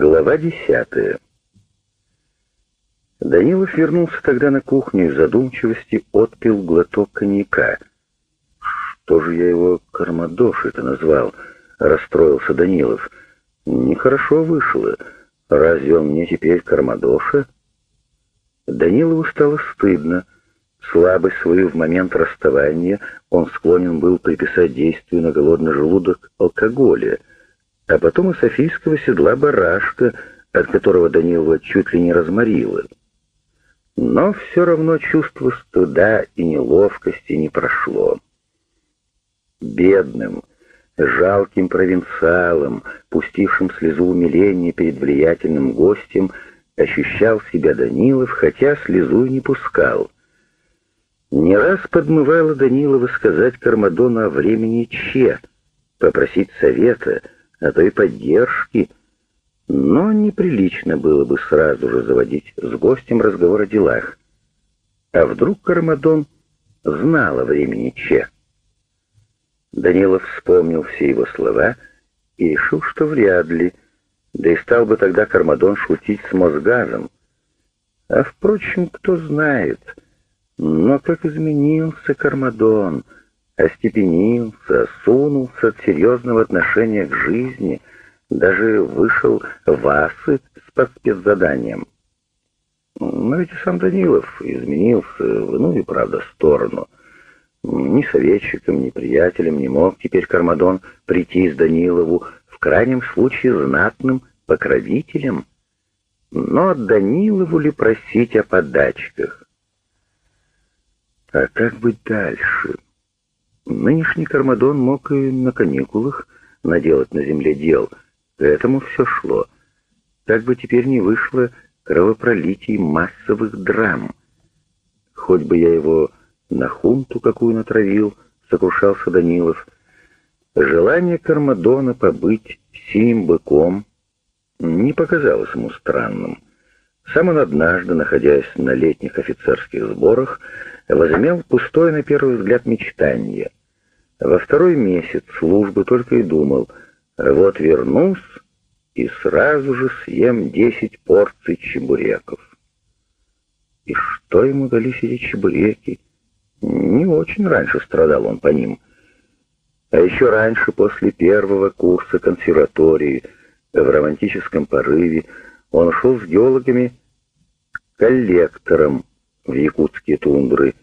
Глава десятая. Данилов вернулся тогда на кухню и в задумчивости отпил глоток коньяка. «Что же я его Кармадош-то назвал?» — расстроился Данилов. «Нехорошо вышло. Разве он мне теперь Кармадоша?» Данилову стало стыдно. Слабость свою в момент расставания он склонен был приписать действию на голодный желудок алкоголя — а потом и софийского седла барашка, от которого Данилова чуть ли не разморило. Но все равно чувство стыда и неловкости не прошло. Бедным, жалким провинциалом, пустившим слезу умиления перед влиятельным гостем, ощущал себя Данилов, хотя слезу и не пускал. Не раз подмывало Данилова сказать Кармадону о времени Че, попросить совета — а то и поддержки, но неприлично было бы сразу же заводить с гостем разговор о делах. А вдруг Кармадон знал о времени Че? Данилов вспомнил все его слова и решил, что вряд ли, да и стал бы тогда Кармадон шутить с Мосгазом. А, впрочем, кто знает, но как изменился Кармадон — остепенился, сунулся от серьезного отношения к жизни, даже вышел в асы с спецзаданием. Но ведь и сам Данилов изменился в иную, правда, сторону. Ни советчиком, ни приятелем не мог теперь Кармадон прийти с Данилову, в крайнем случае знатным покровителем. Но Данилову ли просить о подачках? А как быть дальше? Нынешний Кармадон мог и на каникулах наделать на земле дел. К этому все шло. Как бы теперь не вышло кровопролитий массовых драм. Хоть бы я его на хунту какую натравил, сокрушался Данилов. Желание Кармадона побыть синим быком не показалось ему странным. Сам он однажды, находясь на летних офицерских сборах, возымел пустое на первый взгляд мечтание во второй месяц службы только и думал, вот вернусь и сразу же съем десять порций чебуреков. И что ему дались эти чебуреки? Не очень раньше страдал он по ним. А еще раньше, после первого курса консерватории, в романтическом порыве, он шел с геологами коллектором в якутские тундры,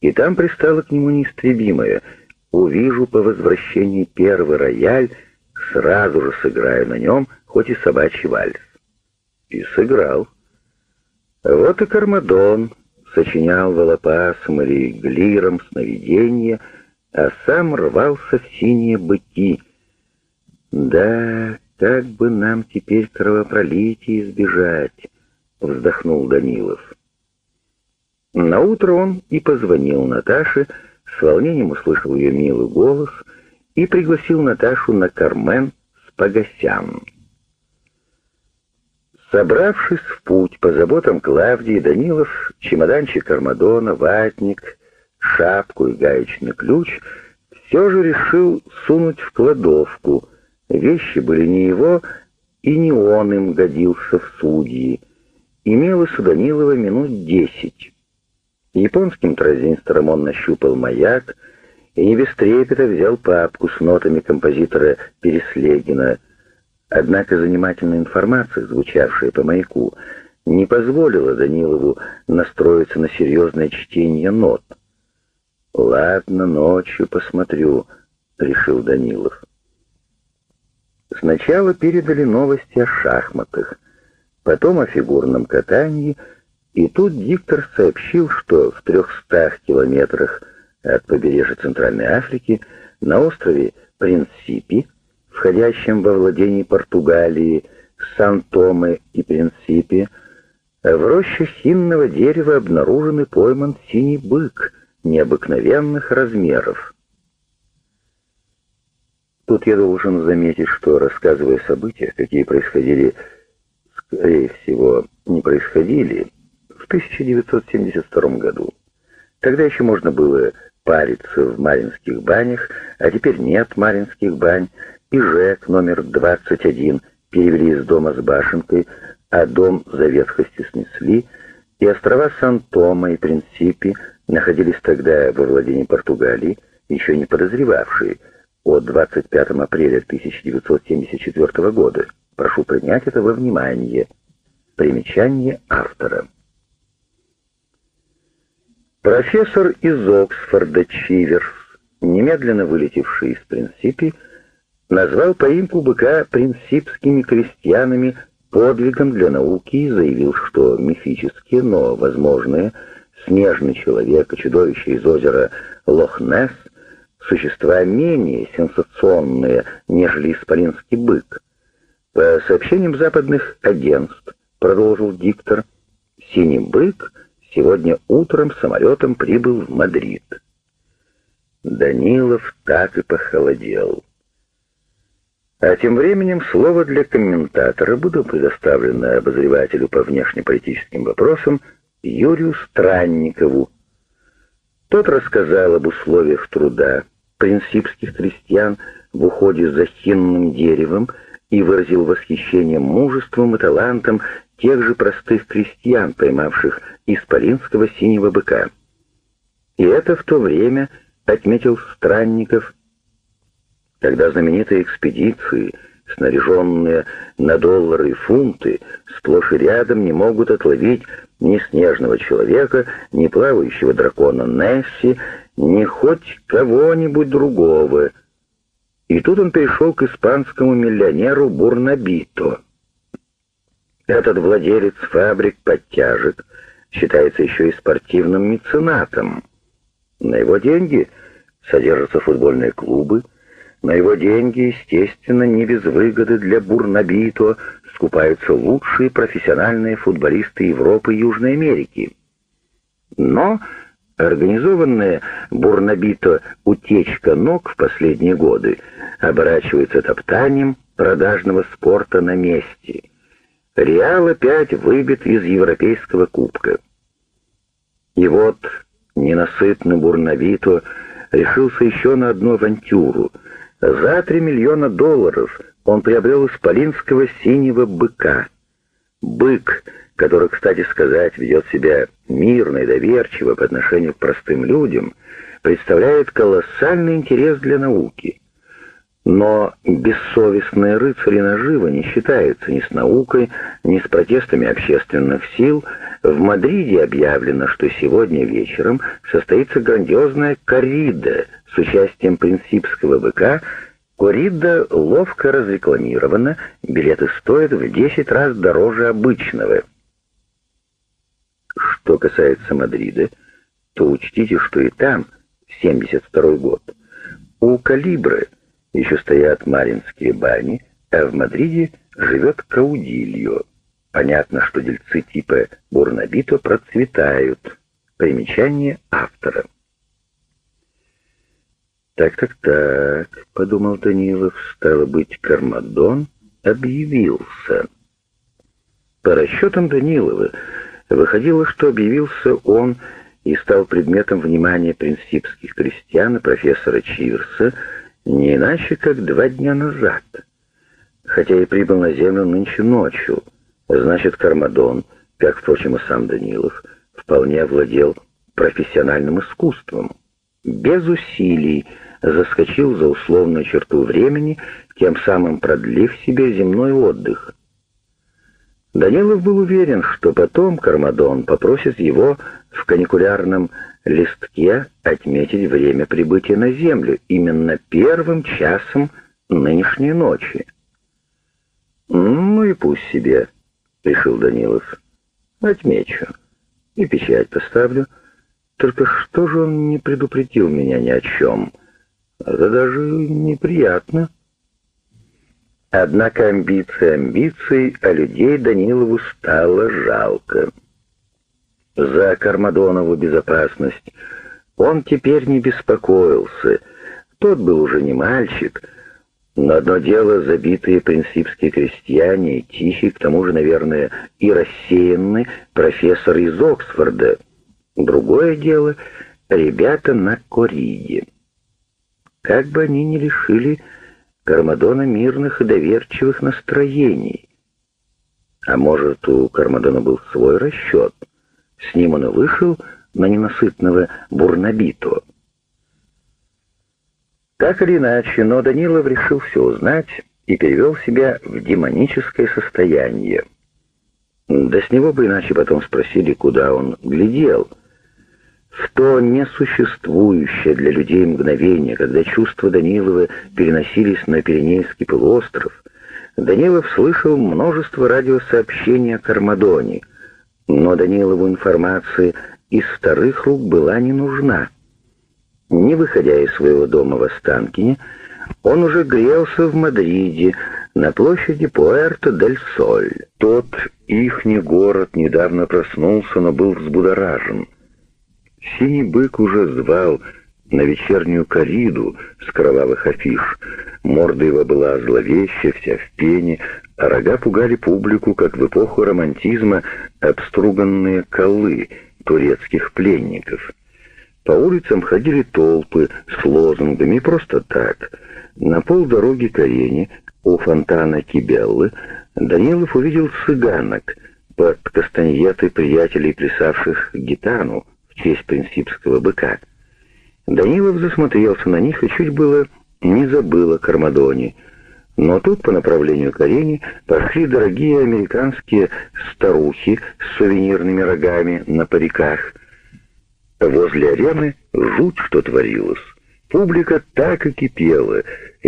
и там пристало к нему неистребимое — увижу по возвращении первый рояль, сразу же сыграю на нем, хоть и собачий вальс. И сыграл. Вот и Кармадон сочинял волопасом или глиром сновидения, а сам рвался в синие быки. «Да, как бы нам теперь кровопролитие избежать?» — вздохнул Данилов. Наутро он и позвонил Наташе, — с волнением услышал ее милый голос и пригласил Наташу на Кармен с Погосян. Собравшись в путь по заботам Клавдии, Данилов, чемоданчик Армадона, ватник, шапку и гаечный ключ все же решил сунуть в кладовку. Вещи были не его, и не он им годился в судьи. Имелось у Данилова минут десять. Японским транзистором он нащупал маяк и не без трепета взял папку с нотами композитора Переслегина. Однако занимательная информация, звучавшая по маяку, не позволила Данилову настроиться на серьезное чтение нот. «Ладно, ночью посмотрю», — решил Данилов. Сначала передали новости о шахматах, потом о фигурном катании — и тут диктор сообщил, что в трехстах километрах от побережья Центральной Африки на острове Принципи, входящем во владение Португалии, Сан-Томе и Принципи, в роще хинного дерева обнаружен и пойман синий бык необыкновенных размеров. Тут я должен заметить, что, рассказывая события, какие происходили, скорее всего, не происходили, в 1972 году. Тогда еще можно было париться в Маринских банях, а теперь нет Маринских бань, и ЖЭК номер 21 перевели из дома с башенкой, а дом за ветхостью снесли, и острова Сан-Тома и Принципи находились тогда во владении Португалии, еще не подозревавшие о 25 апреля 1974 года. Прошу принять это во внимание. Примечание автора. Профессор из Оксфорда Чиверс, немедленно вылетевший из Принципи, назвал поимку быка принципскими крестьянами подвигом для науки и заявил, что мифические, но возможные, снежный человек и чудовище из озера Лох-Несс существа менее сенсационные, нежели исполинский бык. По сообщениям западных агентств, продолжил диктор, синий бык сегодня утром самолетом прибыл в Мадрид. Данилов так и похолодел. А тем временем слово для комментатора буду предоставлено обозревателю по внешнеполитическим вопросам Юрию Странникову. Тот рассказал об условиях труда принципских крестьян в уходе за хинным деревом и выразил восхищение мужеством и талантом тех же простых крестьян, поймавших исполинского синего быка. И это в то время, отметил Странников, когда знаменитые экспедиции, снаряженные на доллары и фунты, сплошь и рядом не могут отловить ни снежного человека, ни плавающего дракона Несси, ни хоть кого-нибудь другого. И тут он перешел к испанскому миллионеру Бурнабито. Этот владелец фабрик подтяжек считается еще и спортивным меценатом. На его деньги содержатся футбольные клубы, на его деньги, естественно, не без выгоды для Бурнабито скупаются лучшие профессиональные футболисты Европы и Южной Америки. Но организованная Бурнабито утечка ног в последние годы оборачивается топтанием продажного спорта на месте. Реал опять выбит из Европейского кубка. И вот ненасытный Бурнабито решился еще на одну авантюру — за три миллиона долларов он приобрел исполинского синего быка. Бык, который, кстати сказать, ведет себя мирно и доверчиво по отношению к простым людям, представляет колоссальный интерес для науки. Но бессовестные рыцари наживы не считаются ни с наукой, ни с протестами общественных сил. В Мадриде объявлено, что сегодня вечером состоится грандиозная коррида с участием принципского быка. Коррида ловко разрекламирована, билеты стоят в 10 раз дороже обычного. Что касается Мадрида, то учтите, что и там, 72 год, у Калибры еще стоят Маринские бани, а в Мадриде живет Каудильо. Понятно, что дельцы типа Бурнабито процветают. Примечание автора. «Так-так-так», — подумал Данилов, — «стало быть, Кармадон объявился». По расчетам Данилова, выходило, что объявился он и стал предметом внимания принципских крестьян и профессора Чиверса, не иначе, как два дня назад. Хотя и прибыл на землю нынче ночью, значит, Кармадон, как, впрочем, и сам Данилов, вполне овладел профессиональным искусством. Без усилий заскочил за условную черту времени, тем самым продлив себе земной отдых. Данилов был уверен, что потом Кармадон попросит его в каникулярном листке отметить время прибытия на Землю именно первым часом нынешней ночи. «Ну и пусть себе», — решил Данилов. «Отмечу. И печать поставлю. Только что же он не предупредил меня ни о чем? Это даже неприятно». Однако амбиции амбиций, а людей Данилову стало жалко за Кармадонову безопасность. Он теперь не беспокоился. Тот был уже не мальчик, но одно дело забитые принципские крестьяне тихий, к тому же, наверное, и рассеянный профессор из Оксфорда. Другое дело — ребята на Кориде. Как бы они ни решили Кармадона мирных и доверчивых настроений. А может, у Кармадона был свой расчет? С ним он и вышел на ненасытного Бурнабито. Так или иначе, но Данилов решил все узнать и перевел себя в демоническое состояние. Да с него бы иначе потом спросили, куда он глядел. В то несуществующее для людей мгновение, когда чувства Данилова переносились на Пиренейский полуостров, Данилов слышал множество радиосообщений о Кармадоне, но Данилову информация из вторых рук была не нужна. Не выходя из своего дома в Останкине, он уже грелся в Мадриде, на площади Пуэрто-дель-Соль. Тот ихний город недавно проснулся, но был взбудоражен. Синий бык уже звал на вечернюю кориду с кровавых афиш. Морда его была зловещая, вся в пене, а рога пугали публику, как в эпоху романтизма обструганные колы турецких пленников. По улицам ходили толпы с лозунгами просто так. На полдороги к арене у фонтана Кибеллы Данилов увидел цыганок под кастаньеты приятелей, плясавших гитану в честь принципского быка. Данилов засмотрелся на них и чуть было не забыл о Кармадоне. Но тут по направлению к арене пошли дорогие американские старухи с сувенирными рогами на париках. Возле арены жуть что творилось. Публика так и кипела.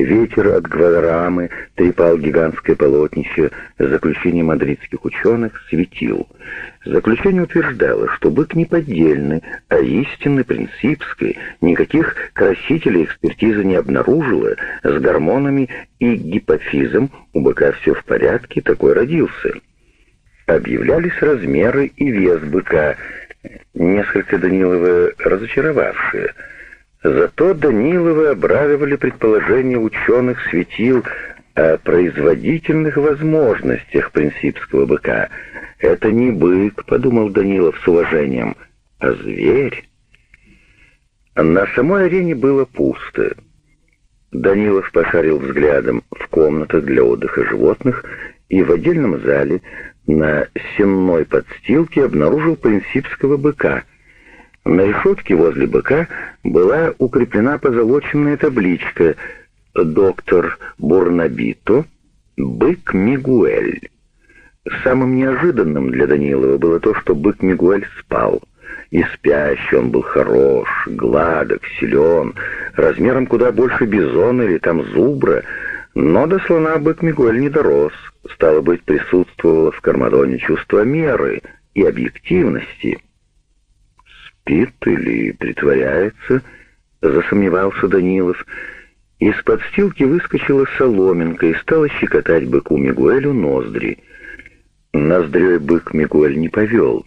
Ветер от Гвадарамы трепал гигантское полотнище. Заключение мадридских ученых светил. Заключение утверждало, что бык не поддельный, а истинный, принципский. Никаких красителей экспертиза не обнаружила. С гормонами и гипофизом у быка все в порядке, такой родился. Объявлялись размеры и вес быка, несколько Данилова разочаровавшие – Зато Даниловы обрадовали предположения ученых светил о производительных возможностях принципского быка. «Это не бык», — подумал Данилов с уважением, — «а зверь». На самой арене было пусто. Данилов пошарил взглядом в комнатах для отдыха животных и в отдельном зале на сенной подстилке обнаружил принципского быка — на решетке возле быка была укреплена позолоченная табличка «Доктор Бурнабито, бык Мигуэль». Самым неожиданным для Данилова было то, что бык Мигуэль спал. И спящий он был хорош, гладок, силен, размером куда больше бизона или там зубра, но до слона бык Мигуэль не дорос. Стало быть, присутствовало в Кармадоне чувство меры и объективности — спит или притворяется, засомневался Данилов. Из подстилки выскочила соломинка и стала щекотать быку Мигуэлю ноздри. Ноздрёй бык Мигуэль не повел.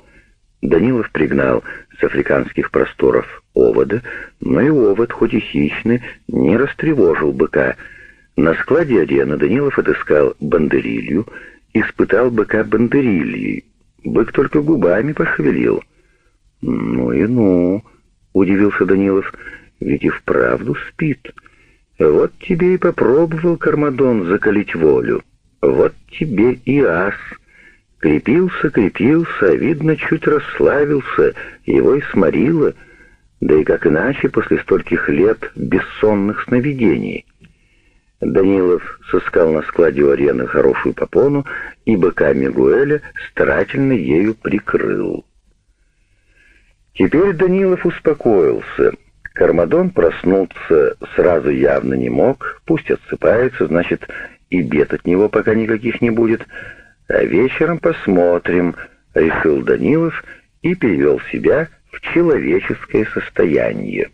Данилов пригнал с африканских просторов овода, но и овод, хоть и хищный, не растревожил быка. На складе арены Данилов отыскал бандерилью, испытал быка бандерильей. Бык только губами пошевелил — «Ну и ну», — удивился Данилов, — «ведь и вправду спит. Вот тебе и попробовал Кармадон закалить волю. Вот тебе и ас. Крепился, крепился, а видно, чуть расслабился, его и сморило. Да и как иначе после стольких лет бессонных сновидений». Данилов сыскал на складе у арены хорошую попону и быка Мигуэля старательно ею прикрыл. Теперь Данилов успокоился. Кармадон проснуться сразу явно не мог, пусть отсыпается, значит, и бед от него пока никаких не будет. А вечером посмотрим, решил Данилов и перевел себя в человеческое состояние.